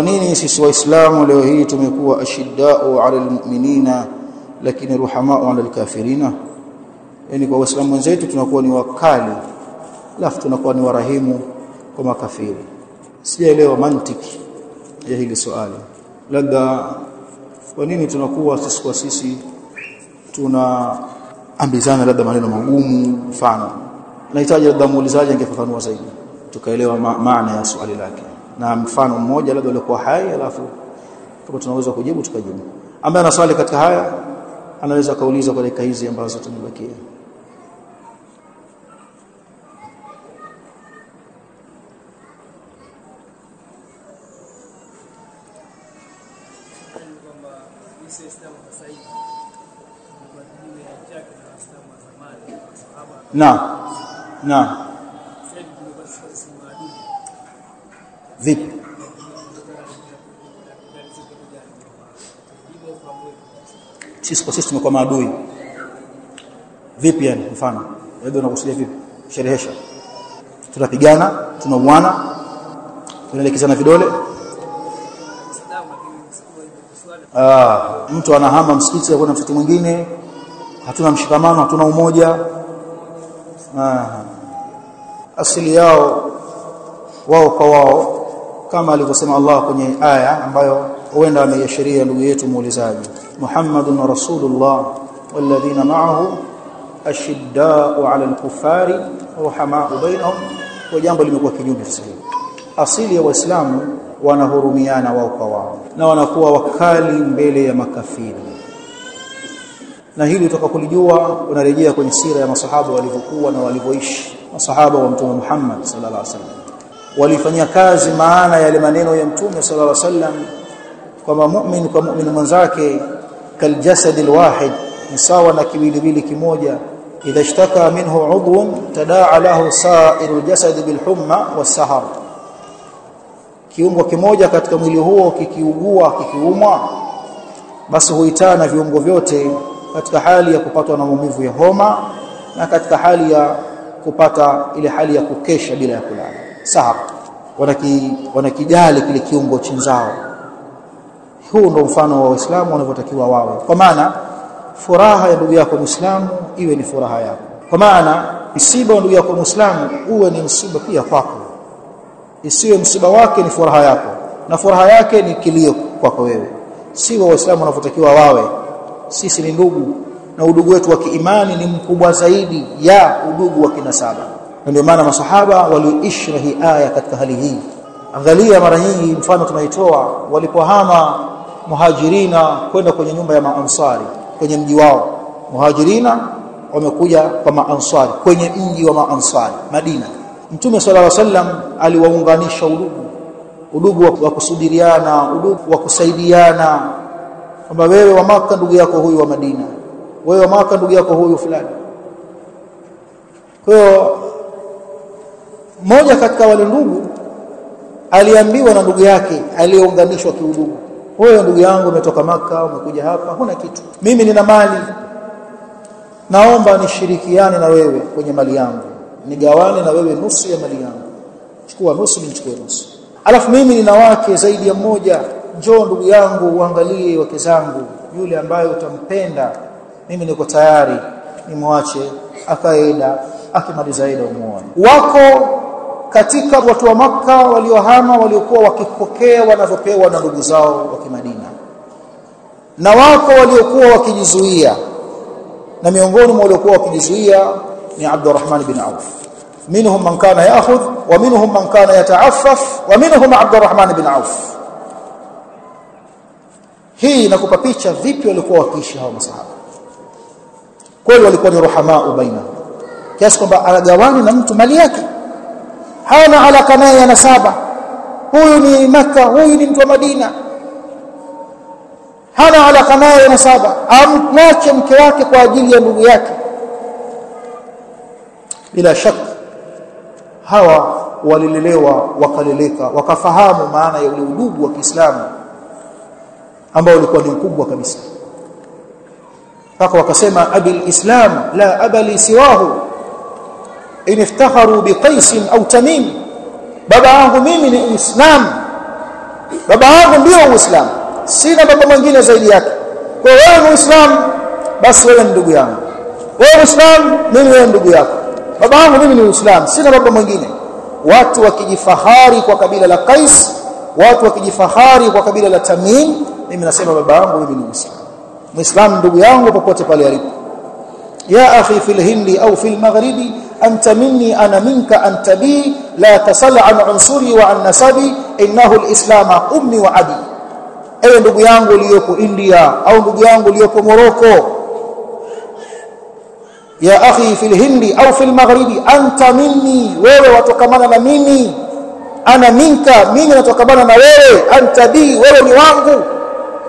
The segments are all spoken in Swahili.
kwa nini sisi waislamu leo hii tumekuwa ashiddau ala almu'minina lakini ruhamau ala alkafirina? Yani kwa waislamu wenzetu tunakuwa ni wakali alafu tunakuwa ni warahimu kwa makafiri. Sijaelewa mantiki ya hili swali. Labda kwa nini tunakuwa sisi kwa sisi tunaambizana labda maneno magumu mfano. Nahitaji labda muulizaji angefafanua zaidi tukaelewa maana ya swali lake na mfano mmoja labda alikuwa hai alafu tuko tunaweza kujibu tukajibu. Ambaye ana swali katika haya anaweza kauliza kwa dakika hizi ambazo tumebakia. Na na vipi sisi kwa sisi tumekuwa maadui. Vipi yani mfano? Ndio unakusudia vipi? Sherehesha tunapigana tunauana tunaelekezana vidole. Ah mtu anahama msikiti kwenda msikiti mwingine hatuna mshikamano hatuna umoja. Ah asili yao wao kwa wao kama alivyosema Allah kwenye aya ambayo huenda ameiashiria ndugu yetu muulizaji Muhammadun Rasulullah walladhina ma'ahu ashidda'u 'ala al-kuffari ruhama'u bainahum kwa jambo limekuwa kinyume sasa asili ya waislamu wanahurumiana wao kwa wao na wanakuwa wakali mbele ya makafiri. Na hili utakapolijua unarejea kwenye sira ya masahaba walivyokuwa na walivyoishi. Masahaba wa mtume Muhammad sallallahu alaihi wasallam. Walifanyia kazi maana yale maneno ya mtume sallallahu alaihi wasallam kwamba mu'min kwa mu'min mwenzake kaljasad alwahid ni sawa na kiwiliwili kimoja. Idha ishtaka minhu udhun tadaa lahu sa'iru aljasad bilhumma wasahar kiungo kimoja katika mwili huo kikiugua kikiumwa basi huitana viungo vyote katika hali ya kupatwa na maumivu ya homa na katika hali ya kupata ile hali ya kukesha bila ya kulala. Sahar. Wanaki wanakijali kile kiungo chinzao huu ndo mfano wa waislamu wanavyotakiwa wawe. Kwa maana furaha ya ndugu yako muislamu iwe ni furaha yako. Kwa maana msiba wa ndugu yako muislamu uwe ni msiba pia kwako. Isiwe msiba wake ni furaha yako na furaha yake ni kilio kwako wewe. Sio waislamu wanavyotakiwa wawe. Sisi ni ndugu na udugu wetu wa kiimani ni mkubwa zaidi ya udugu wa kinasaba. Ndio maana masahaba hii aya katika hali hii. Angalia mara nyingi mfano tunaitoa walipohama muhajirina kwenda kwenye nyumba ya maansari kwenye mji wao. Muhajirina wamekuja kwa maansari kwenye mji wa maansari Madina. Mtume sallallahu alaihi wasallam aliwaunganisha udugu udugu wa kusudiriana udugu wa kusaidiana kwamba wewe wa maka ndugu yako huyu wa Madina wewe wa maka ndugu yako huyu fulani. Kwa mmoja katika wale ndugu aliambiwa na ndugu yake aliyeunganishwa kiudugu wewe ndugu yangu umetoka maka umekuja hapa huna kitu. Mimi nina mali. Naomba nishirikiane na wewe kwenye mali yangu. Nigawane na wewe nusu ya mali yangu. Chukua nusu nichukue nusu. Alafu mimi nina wake zaidi ya mmoja. Njoo ndugu yangu uangalie wake zangu. Yule ambaye utampenda mimi niko tayari. Nimwache akaenda akimaliza ida umuone wako katika watu wa maka waliohama waliokuwa wakipokea wanavyopewa na ndugu zao wa kimadina. Na wako waliokuwa wakijizuia na miongoni mwa waliokuwa wakijizuia ni Abdurrahman bin Auf. Minhum man kana ya'khudh wa minhum man kana yata'affaf wa minhum Abdurrahman bin Auf. Hii inakupa picha vipi walikuwa wakiishi hao masahaba? Kweli walikuwa ni ruhamaa baina. Kiasi kwamba anagawani na mtu mali yake hana alaka naye ana saba huyu ni maka huyu ni mtu wa Madina. Hana alaka naye ana saba amwache mke wake kwa ajili ya ndugu yake. Bila shaka hawa walilelewa wakaleleka wakafahamu maana ya ule udugu wa Kiislamu ambao ulikuwa ni mkubwa kabisa. Mpaka wakasema abil islam la abali siwahu in iftakharu au tamim. Baba yangu mimi ni muislam baba yangu ndio muislam sina baba mwingine zaidi yake. Kwa wewe muislam basi wewe ni ndugu yangu. Wewe muislam mimi wewe ndugu yako. Baba yangu mimi ni muislam sina baba mwingine. Watu wakijifahari kwa kabila la Qais watu wakijifahari kwa kabila la Tamim mimi nasema baba yangu mimi ni muislam muislam ndugu yangu popote pale alipo. Ya akhi fil hindi au fil maghribi anta minni ana minka anta bi la tasal an unsuri wa an nasabi innahu alislama ummi wa abi. Ewe ndugu yangu uliyoko India au ndugu yangu uliyoko Morocco ya akhi fil hindi au fil maghribi anta minni wewe watokamana na mimi. Ana minka mimi natokamana na wewe anta bi wewe ni wangu.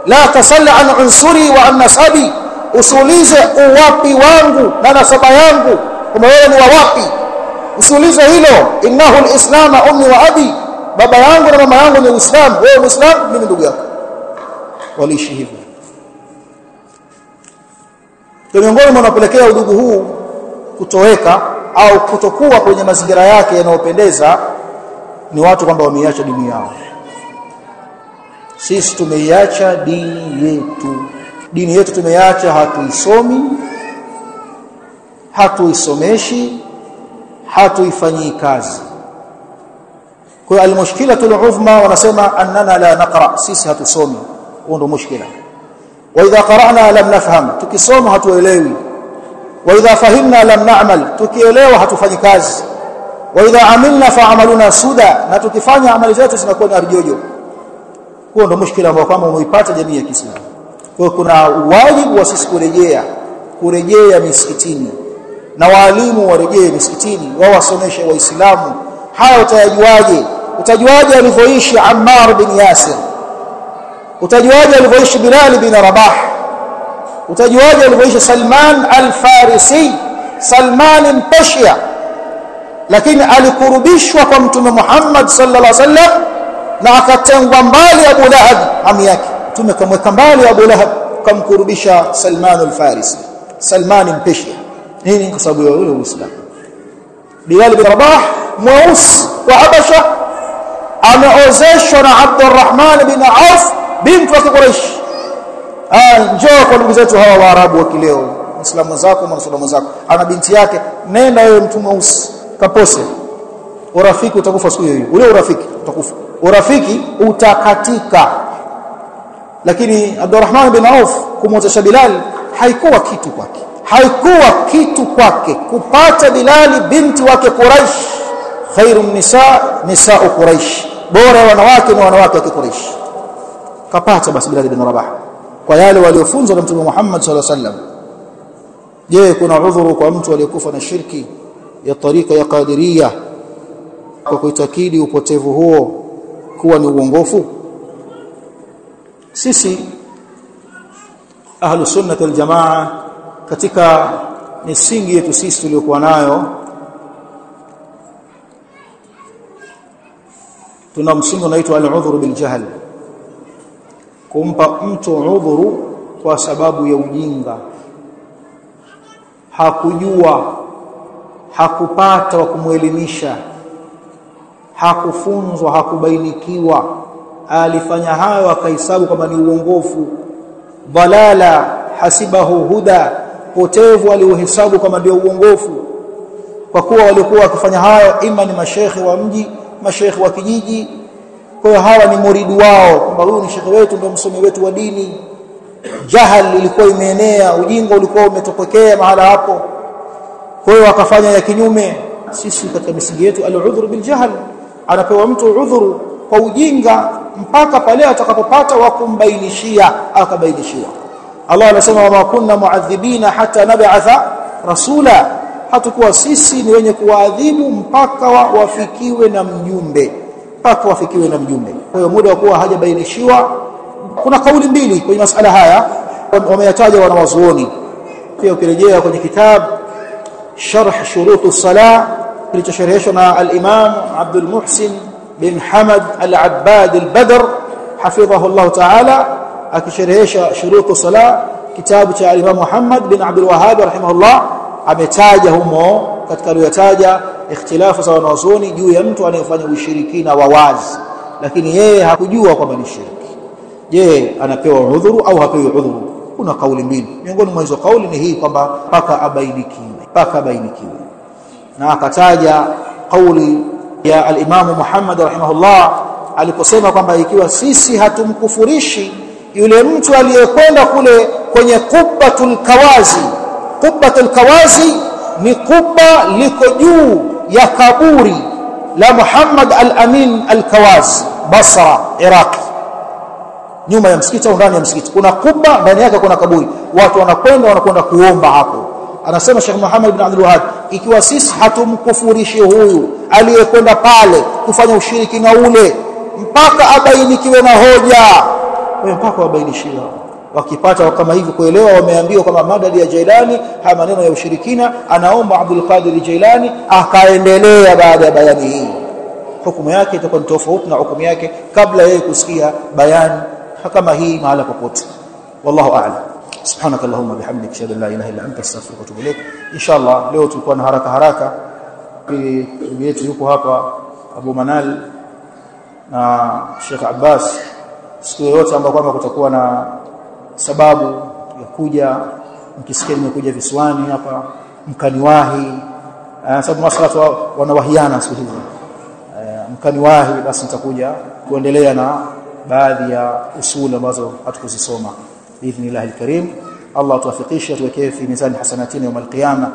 La tasal an unsuri wa an nasabi usulize uwapi wangu na nasaba yangu kama wewe ni wa wapi? Usiulize hilo. Innahu alislamu ummi wa abi. Baba yangu na mama yangu ni uislamu. Wewe muislamu mimi ndugu yako. Waliishi hivyo. Miongoni mwa udugu huu kutoweka au kutokuwa kwenye mazingira yake yanayopendeza ni watu kwamba wameiacha dini yao. Sisi tumeiacha dini yetu. Dini yetu tumeiacha hatuisomi hatuisomeshi hatuifanyii kazi. Kwa hiyo almushkilatul uzma wanasema annana la naqra sisi hatusomi. Huo ndo mushkila. Wa idha qara'na lam nafham tukisoma hatuelewi. Wa idha fahimna lam na'mal tukielewa hatufanyi kazi. Wa idha amilna fa'amaluna suda na tukifanya amali zetu zinakuwa ni arjojo. Huo ndo mushkila ambao kama umeipata jamii ya Kiislamu. Kwa kuna wajibu wa sisi kurejea kurejea misikitini na waalimu warejee misikitini wao wasomeshe waislamu. Haya utayajuaje? Utajuaje alivyoishi Ammar bin Yasir? Utajuaje alivyoishi Bilal bin Rabah? Utajuaje alivyoishi Salman al-Farisi? Salman mpeshia lakini alikurubishwa kwa mtume Muhammad sallallahu alaihi wasallam na akatengwa mbali Abu Lahab ami yake. Mtume kamweka mbali Abu Lahab kamkurubisha Salman al-Farisi. Salman mpeshia nini kwa sababu ya ule Uislamu Bilal bin Rabah mweusi wa Habasha ameozeshwa na Abdurrahman bin Auf binti wa Quraysh ah njoo kwa ndugu zetu hawa Waarabu wa kileo Muislamu zako Muislamu zako ana binti yake nenda wewe mtu mweusi kapose. Urafiki utakufa siku hiyo. Ule urafiki utakufa. Urafiki utakatika. Lakini Abdurrahman bin Auf kumwozesha Bilal haikuwa kitu kwake haikuwa kitu kwake kupata Bilali binti wake Quraish. Khairun nisa nisa Quraish. Bora wanawake ni wanawake wa Quraish. Kapata basi Bilal bin Rabah. Kwa yale waliofunzwa na Mtume Muhammad sallallahu alaihi wasallam. Je kuna udhuru kwa mtu aliyekufa na shirki ya tarika ya qadiria kwa kuitakidi upotevu huo kuwa ni uongofu? Sisi ahlu sunnah wal katika misingi yetu sisi tuliyokuwa nayo tuna msingi unaitwa al-udhuru bil jahl kumpa mtu udhuru kwa sababu ya ujinga. Hakujua hakupata wa kumwelimisha hakufunzwa hakubainikiwa. Alifanya hayo akahesabu kama ni uongofu. Dalala hasibahu huda potevu waliohesabu kama ndio uongofu. Kwa kuwa walikuwa wakifanya hayo ima ni mashehe wa mji mashekhe wa kijiji. Kwa hiyo hawa ni muridu wao kwamba huyu ni shekhe wetu ndio msomi wetu wa dini. Jahal ilikuwa imeenea ujinga ulikuwa umetokekea mahala hapo. Kwa hiyo wakafanya ya kinyume. Sisi katika misingi yetu al-udhur bil jahl anapewa mtu udhuru kwa ujinga mpaka pale atakapopata wakumbainishia akabainishia Allah anasema wama kunna muadhibina hata nab'atha rasula. Hatakuwa sisi ni wenye kuwaadhibu mpaka wa wafikiwe na mjumbe mpaka wafikiwe na mjumbe. Kwa hiyo muda wa kuwa hajabainishiwa kuna kauli mbili kwenye masala haya wameyataja wanawazuoni. Pia ukirejea kwenye kitabu sharh shurut as-salah kilichosharhishwa na al-Imam Abdul Muhsin bin Hamad al-Abbad al-Badr hafidhahu Allah ta'ala akisharhisha shurutu sala kitabu cha alimamu Muhammad bin Abdul Wahhab rahimahullah. Ametaja humo katika aliyotaja ikhtilafu za wanazuoni juu ya mtu anayefanya ushirikina wa wazi lakini yeye hakujua kwamba ni shirki je anapewa udhuru au hapewi udhuru? Kuna kauli mbili. Miongoni mwa hizo kauli ni hii kwamba paka abainikiwe paka abainikiwe na akataja kauli ya al-Imam Muhammad rahimahullah aliposema kwamba ikiwa sisi hatumkufurishi yule mtu aliyekwenda kule kwenye kubbatul kawazi. Kubbatul kawazi ni kubba liko juu ya kaburi la Muhammad al-Amin al-Kawazi Basra Iraq. Nyuma ya msikiti au ndani ya msikiti. Kuna kubba ndani yake kuna kaburi. Watu wanakwenda wanakwenda kuomba hapo. Anasema Sheikh Muhammad ibn Abdul Wahhab ikiwa sisi hatumkufurishi huyu aliyekwenda pale kufanya ushiriki na ule mpaka abainikiwe na hoja mpaka wabainishiwa. Wakipata kama hivi kuelewa wameambiwa kama madadi ya Jailani haya maneno ya ushirikina anaomba Abdul Qadir Jailani akaendelea baada ya bayani hii. Hukumu yake itakuwa tofauti na hukumu yake kabla yeye kusikia bayani. Kama hii mahala popote. Wallahu a'lam. Subhanak allahumma bihamdika shada la ilaha illa anta astaghfiruka wa atubu ilaik inshallah leo tulikuwa na haraka haraka. Yetu yuko hapa Abu Manal na Sheikh Abbas siku yoyote ambayo kwamba kutakuwa na sababu ya kuja mkisikia nimekuja visiwani hapa mkaniwahi sababu masala wanawahiana siku hizi mkaniwahi basi nitakuja kuendelea na baadhi ya usuli ambazo hatukuzisoma باذن الله الكريم الله توفقishe tuwekee fi mizani hasanatina يوم القيامه